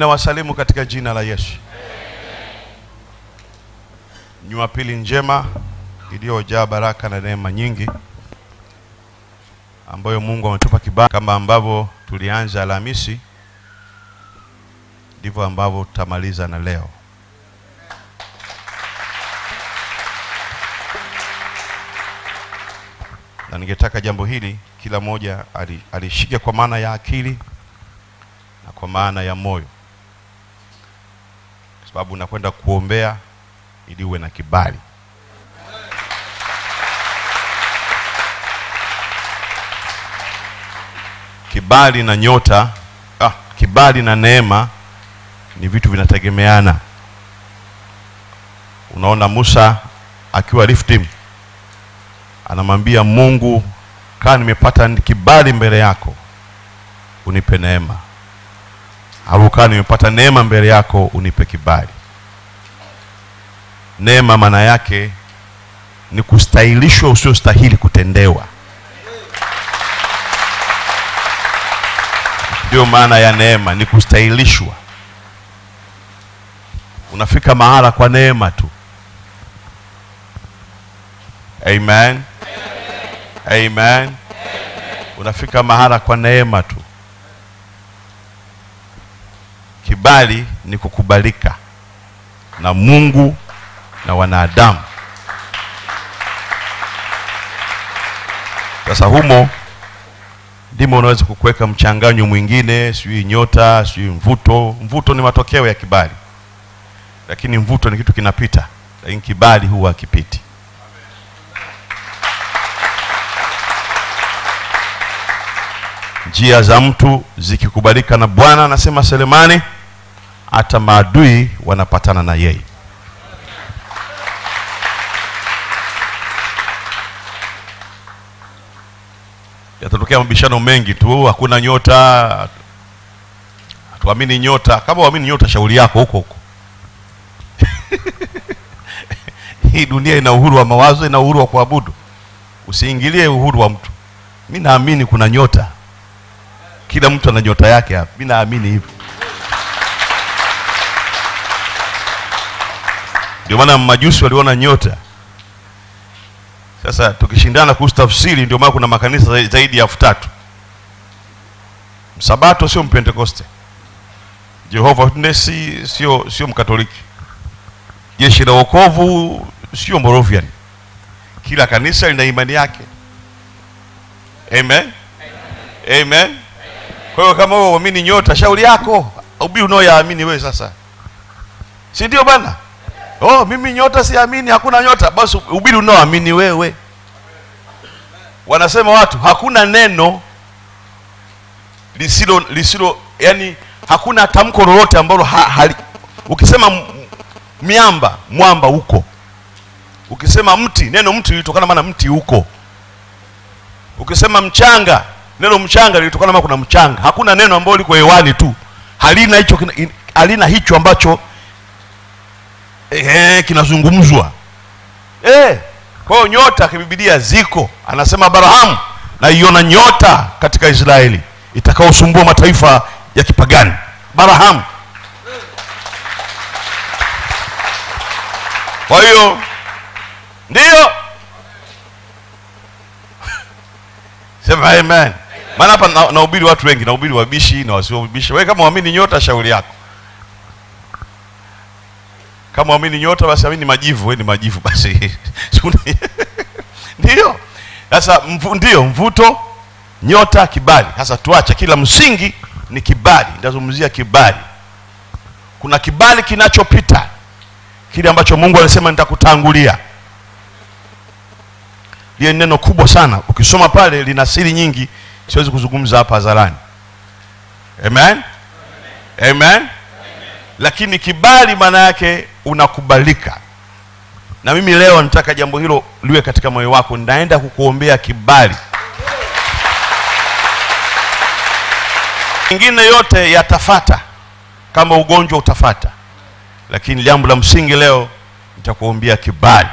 Ninawasalimu katika jina la Yesu. Jumapili njema iliyojaa baraka na neema nyingi ambayo Mungu ametupa kibali. Kama ambavyo tulianza Alhamisi, ndivyo ambavyo tutamaliza na leo. Na ningetaka jambo hili kila mmoja alishike kwa maana ya akili na kwa maana ya moyo, sababu nakwenda kuombea ili uwe na kibali. Kibali na nyota ah, kibali na neema ni vitu vinategemeana. Unaona Musa akiwa Riftim anamwambia Mungu, kaa nimepata kibali mbele yako, unipe neema, au kaa nimepata neema mbele yako, unipe kibali. Neema maana yake ni kustahilishwa usiostahili kutendewa. Ndio maana ya neema, ni kustahilishwa. Unafika mahala kwa neema tu. Amen, Amen. Amen. Unafika mahala kwa neema tu. Kibali ni kukubalika na Mungu na wanadamu. Sasa humo ndimo unaweza kukuweka mchanganyo mwingine, sijui nyota, sijui mvuto. Mvuto ni matokeo ya kibali, lakini mvuto ni kitu kinapita, lakini kibali huwa hakipiti. Njia za mtu zikikubalika na Bwana, anasema Selemani, hata maadui wanapatana na yeye. Yatatokea mabishano mengi tu, hakuna nyota, hatuamini nyota. Kama uamini nyota, shauri yako huko huko. Hii dunia ina uhuru wa mawazo, ina uhuru wa kuabudu. Usiingilie uhuru wa mtu. Mi naamini kuna nyota, kila mtu ana nyota yake hapa. Mi naamini hivyo. Ndio maana majusi waliona nyota. Sasa tukishindana kuhusu tafsiri, ndio maana kuna makanisa zaidi ya elfu tatu. Msabato sio Mpentekoste, Jehova Witness sio sio Mkatoliki, Jeshi la Wokovu sio Moravian. Kila kanisa lina imani yake. Amen, amen. amen. Kwa hiyo kama wewe uamini nyota, shauri yako, ubii unaoyaamini wewe sasa, si ndio bana? Oh, mimi nyota siamini, hakuna nyota. Basi ubiri unaoamini wewe. Wanasema watu hakuna neno lisilo lisilo, yani hakuna tamko lolote ambalo ha, hali, ukisema miamba, mwamba huko. Ukisema mti, neno mti lilitokana maana mti huko. Ukisema mchanga, neno mchanga lilitokana maana kuna mchanga. Hakuna neno ambalo liko hewani tu halina hicho halina hicho ambacho eh, kinazungumzwa eh. Kwa hiyo nyota kibibilia ziko, anasema Abrahamu, naiona nyota katika Israeli itakaosumbua mataifa ya kipagani. Abrahamu. Kwa hiyo ndiyo sema amen. Maana hapa na- nahubiri watu wengi, nahubiri wabishi na wasiobishi. Wewe kama uamini nyota, shauri yako. Kama uamini nyota basi amini majivu, wewe ni majivu basi. Ndio. Sasa mvu, ndio mvuto, nyota, kibali. Sasa tuache kila msingi ni kibali. Nitazungumzia kibali. Kuna kibali kinachopita. Kile ambacho Mungu alisema nitakutangulia. liye neno kubwa sana. Ukisoma pale lina siri nyingi, siwezi kuzungumza hapa hadharani. Amen. Amen lakini kibali maana yake unakubalika. Na mimi leo nataka jambo hilo liwe katika moyo wako. Nitaenda kukuombea kibali. Mengine yote yatafata kama ugonjwa utafata, lakini jambo la msingi leo nitakuombea kibali.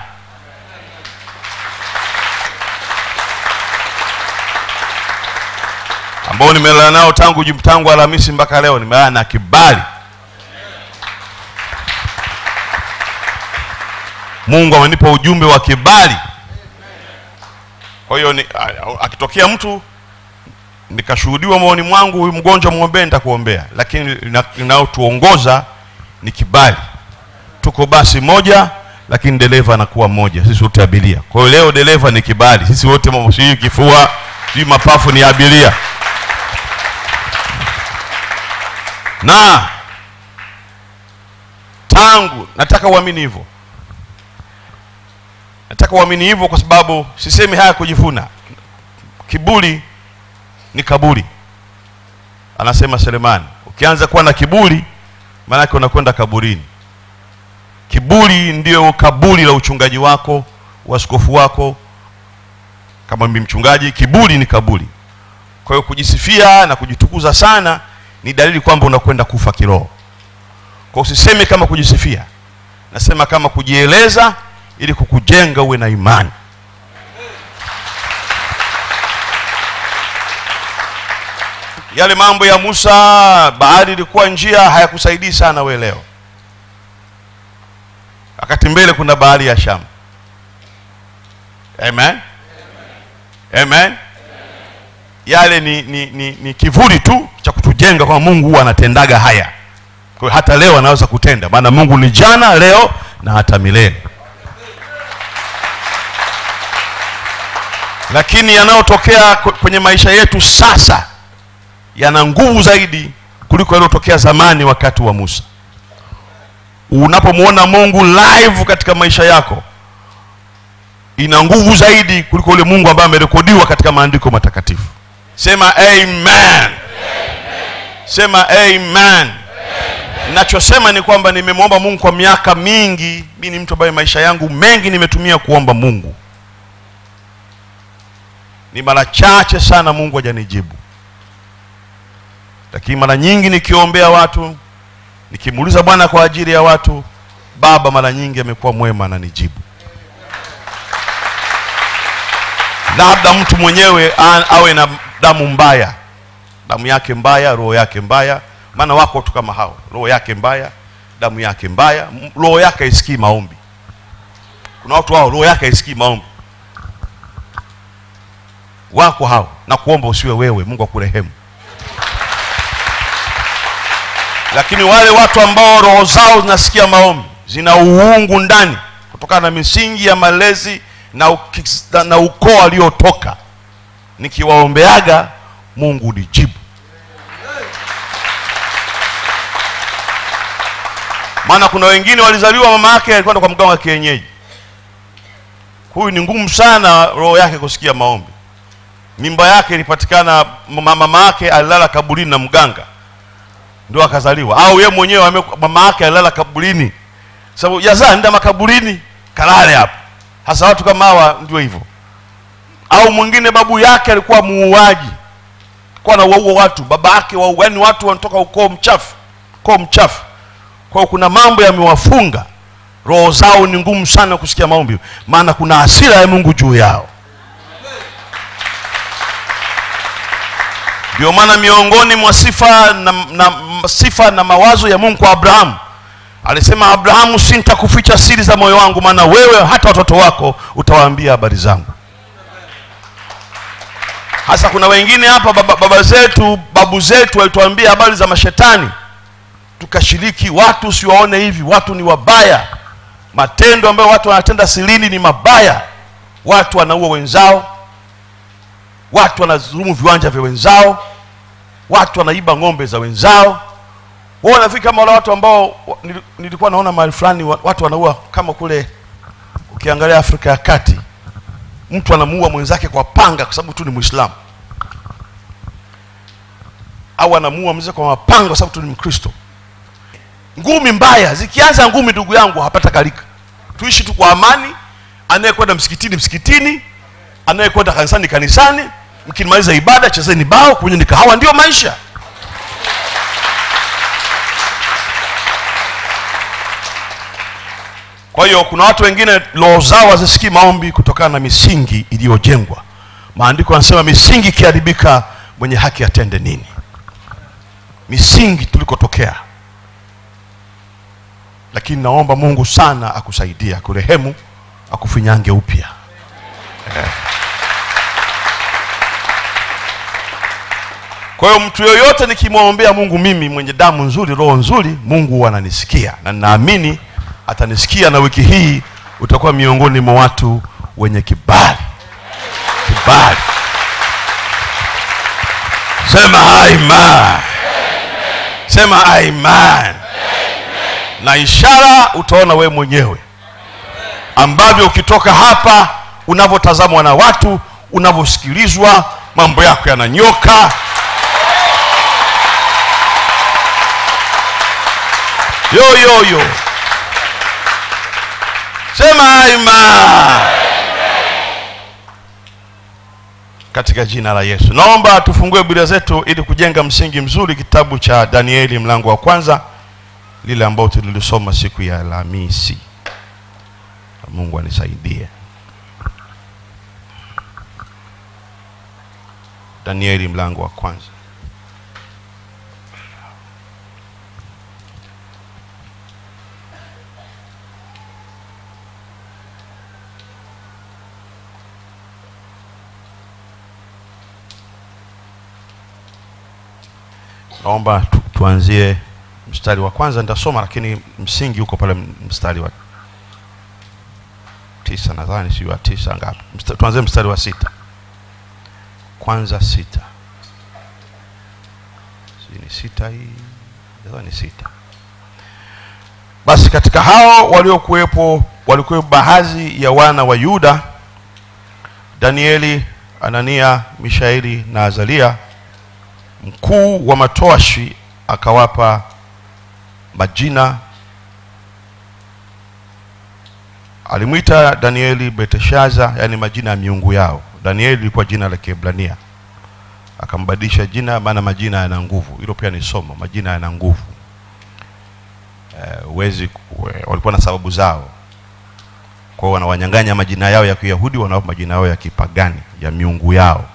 ambao nimelala nao tangu tangu Alhamisi mpaka leo, nimelala na kibali Mungu amenipa ujumbe wa kibali. Kwa hiyo akitokea mtu nikashuhudiwa maoni mwangu, huyu mgonjwa mwombee, nitakuombea, lakini inayotuongoza ni kibali. Tuko basi moja, lakini dereva anakuwa mmoja, sisi wote abiria. Kwa hiyo leo dereva ni kibali, sisi wote sijui kifua, sijui mapafu ni abiria. Na tangu nataka uamini hivyo, nataka uamini hivyo, kwa sababu sisemi haya kujivuna. Kiburi ni kaburi, anasema Selemani. Ukianza kuwa na kiburi, maanake unakwenda kaburini. Kiburi ndio kaburi la uchungaji wako, waskofu wako. Kama mimi mchungaji, kiburi ni kaburi. Kwa hiyo kujisifia na kujitukuza sana ni dalili kwamba unakwenda kufa kiroho. Kwa usiseme kama kujisifia, nasema kama kujieleza, ili kukujenga uwe na imani. Yale mambo ya Musa, bahari ilikuwa njia, hayakusaidii sana we leo, wakati mbele kuna bahari ya Shamu. Amen, amen. Yale ni, ni, ni, ni kivuli tu cha kutujenga kwa Mungu huwa anatendaga haya. Kwa hata leo anaweza kutenda, maana Mungu ni jana, leo na hata milele. Lakini yanayotokea kwenye maisha yetu sasa yana nguvu zaidi kuliko yaliyotokea zamani wakati wa Musa. Unapomwona Mungu live katika maisha yako, ina nguvu zaidi kuliko yule Mungu ambaye amerekodiwa katika maandiko matakatifu. Sema amen, sema amen. Ninachosema ni kwamba nimemwomba Mungu kwa miaka mingi. Mimi ni mtu ambaye maisha yangu mengi nimetumia kuomba Mungu, ni mara chache sana Mungu hajanijibu. Lakini mara nyingi nikiombea watu, nikimuuliza Bwana kwa ajili ya watu, Baba mara nyingi amekuwa mwema ananijibu. Labda mtu mwenyewe awe na damu mbaya, damu yake mbaya, roho yake mbaya, maana wako tu kama hao, roho yake mbaya, damu yake mbaya, roho yake haisikii maombi. Kuna watu hao roho yake haisikii maombi, wako hao, na kuomba usiwe wewe, Mungu akurehemu. lakini wale watu ambao roho zao zinasikia maombi zina uungu ndani kutokana na misingi ya malezi na, na ukoo aliotoka nikiwaombeaga mungu nijibu maana kuna wengine walizaliwa mama yake alikwenda kwa mganga wa kienyeji. Huyu ni ngumu sana roho yake kusikia maombi mimba yake ilipatikana mama yake alilala kaburini na mganga ndio akazaliwa, au yeye mwenyewe mama yake alilala kaburini, sababu jazaa nenda makaburini kalale hapo. Hasa watu kama hawa ndio hivyo. Au mwingine babu yake alikuwa muuaji, alikuwa anawaua watu, baba yake wa yaani watu wanatoka ukoo mchafu, ukoo mchafu. Kwa kuna mambo yamewafunga, roho zao ni ngumu sana kusikia maombi, maana kuna asira ya Mungu juu yao. Ndio maana miongoni mwa sifa na, na, sifa na mawazo ya Mungu kwa Abrahamu alisema, Abrahamu, sintakuficha siri za moyo wangu, maana wewe hata watoto wako utawaambia habari zangu. Hasa kuna wengine hapa baba, baba zetu babu zetu walituambia habari za mashetani, tukashiriki. Watu usiwaone hivi, watu ni wabaya. Matendo ambayo watu wanatenda silini ni mabaya. Watu wanaua wenzao, watu wanazulumu viwanja vya wenzao, watu wanaiba ng'ombe za wenzao. Wao wanafika kama wale watu ambao wa- nili- nilikuwa naona mahali fulani watu wanaua kama kule, ukiangalia Afrika ya Kati, mtu anamuua mwenzake kwa panga kwa sababu tu ni Muislamu, au anamuua mzee kwa mapanga kwa sababu tu ni Mkristo. Ngumi mbaya zikianza, ngumi ndugu yangu hapata kalika. Tuishi tu kwa amani, anayekwenda msikitini msikitini, anayekwenda kanisani kanisani, mkimaliza ibada chezeni bao, kunyweni kahawa, ndio maisha. Kwa hiyo kuna watu wengine roho zao hazisikii maombi kutokana na misingi iliyojengwa. Maandiko yanasema misingi ikiharibika, mwenye haki atende nini? Misingi tulikotokea. Lakini naomba Mungu sana akusaidia akurehemu akufinyange upya kwa hiyo mtu yoyote nikimwombea mungu mimi mwenye damu nzuri roho nzuri mungu ananisikia. Na ninaamini atanisikia na wiki hii utakuwa miongoni mwa watu wenye kibali. Kibali. Sema amen. Sema amen. Na ishara utaona we mwenyewe. Ambavyo ukitoka hapa unavyotazamwa na watu unavyosikilizwa mambo yako yananyoka yo yo yo. Sema aima. Katika jina la yesu. Naomba tufungue biblia zetu ili kujenga msingi mzuri kitabu cha danieli mlango wa kwanza lile ambao tulilisoma siku ya alhamisi. Mungu anisaidie. Danieli mlango wa kwanza naomba tu, tuanzie mstari wa kwanza nitasoma lakini msingi uko pale mstari wa tisa nadhani si wa tisa ngapi. Tuanzie mstari wa sita. Kwanza sita. Si ni sita hii nadhani sita. Basi katika hao waliokuwepo walikuwa baadhi ya wana wa yuda danieli anania mishaeli na azalia mkuu wa matoashi akawapa majina. Alimwita danieli beteshaza yaani majina ya miungu yao. Danieli ilikuwa jina la kiebrania. Akambadilisha jina maana majina yana nguvu. Hilo pia ni somo majina yana nguvu. Huwezi uh, walikuwa na sababu zao. Kwao wanawanyang'anya majina yao ya kiyahudi wanawapa majina yao ya kipagani ya miungu yao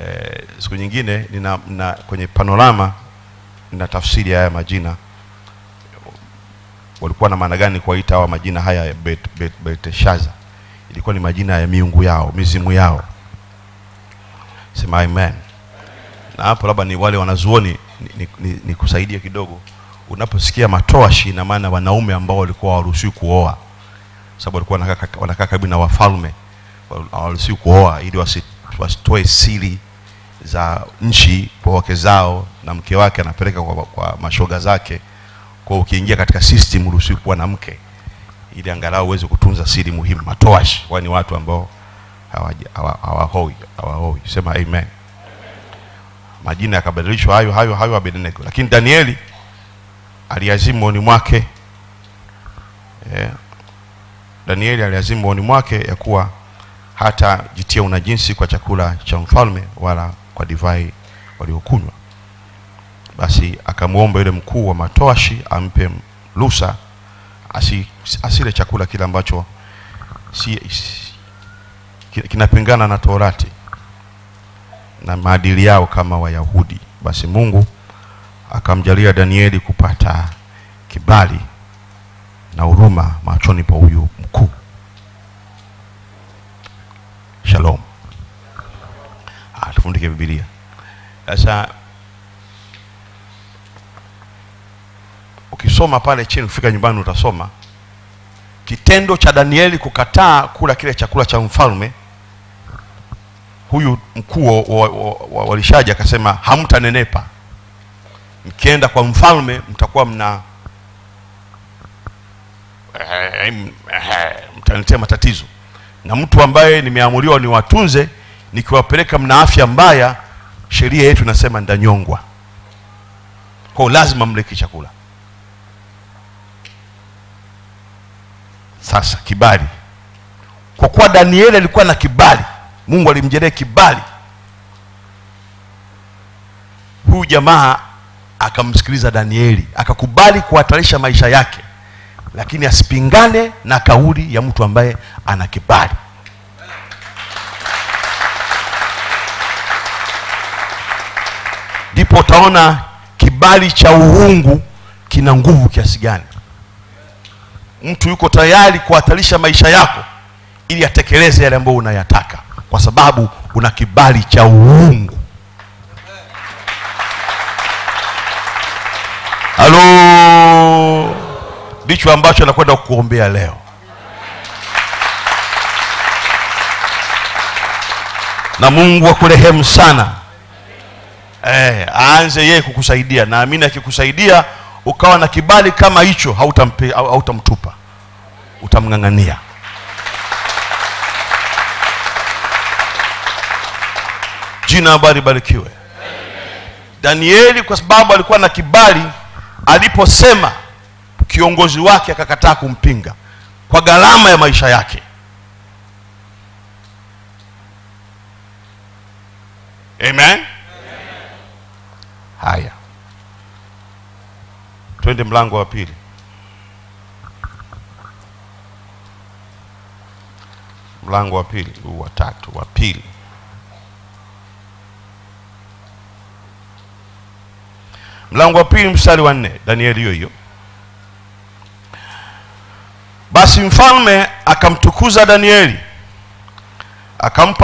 eh, siku nyingine nina, nina kwenye panorama nina tafsiri ya haya majina. Walikuwa na maana gani kuwaita hawa majina haya ya bet, bet, ilikuwa ni majina ya miungu yao mizimu yao. Sema amen. Na hapo labda ni wale wanazuoni nikusaidia ni, ni, ni kidogo. Unaposikia matoashi ina maana wanaume ambao walikuwa hawaruhusiwi kuoa. Sababu walikuwa wanakaa karibu na wafalme. Hawaruhusiwi kuoa ili wasi, wasitoe siri za nchi kwa wake zao na mke wake anapeleka kwa, kwa mashoga zake. Kwa ukiingia katika system uruhusiwi kuwa na mke ili angalau uweze kutunza siri muhimu matoashi. Wani watu ambao hawahoi hawahoi. Sema amen. Majina yakabadilishwa hayo hayo hayo abednego. Lakini danieli aliazimu moyoni mwake yeah. danieli aliazimu moyoni mwake ya kuwa hata jitia unajinsi kwa chakula cha mfalme wala kwa divai waliokunywa. Basi akamwomba yule mkuu wa matoashi ampe ruhusa asi, asile chakula kile ambacho si, si, kinapingana na torati na maadili yao kama wayahudi. Basi mungu akamjalia danieli kupata kibali na huruma machoni pa huyu mkuu shalom. Ah, tufundike bibilia sasa ukisoma pale chini ukifika nyumbani utasoma kitendo cha danieli kukataa kula kile chakula cha mfalme huyu mkuu wa walishaji akasema hamtanenepa. Mkienda kwa mfalme mtakuwa mna mtaniletea matatizo na mtu ambaye nimeamuriwa niwatunze nikiwapeleka mna afya mbaya sheria yetu inasema ndanyongwa Kwa lazima mleki chakula. Sasa kibali. Kwa kuwa danieli alikuwa na kibali mungu alimjalia kibali huyu jamaa akamsikiliza danieli akakubali kuhatarisha maisha yake lakini asipingane na kauli ya mtu ambaye ana kibali. Ndipo utaona kibali cha uungu kina nguvu kiasi gani. Mtu yuko tayari kuhatarisha maisha yako ili atekeleze yale ambayo unayataka kwa sababu una kibali cha uungu. Halo ndicho ambacho anakwenda kukuombea leo. Na mungu akurehemu sana. Eh, aanze yeye kukusaidia. Naamini akikusaidia ukawa na kibali kama hicho hautamtupa. Hauta utamng'ang'ania. Jina habari barikiwe. Danieli kwa sababu alikuwa na kibali aliposema kiongozi wake akakataa kumpinga kwa gharama ya maisha yake. Amen? Haya. Twende mlango wa pili. Mlango wa pili huu wa tatu wa pili. Mlango wa pili mstari wa nne. Danieli hiyo hiyo basi mfalme akamtukuza danieli akampa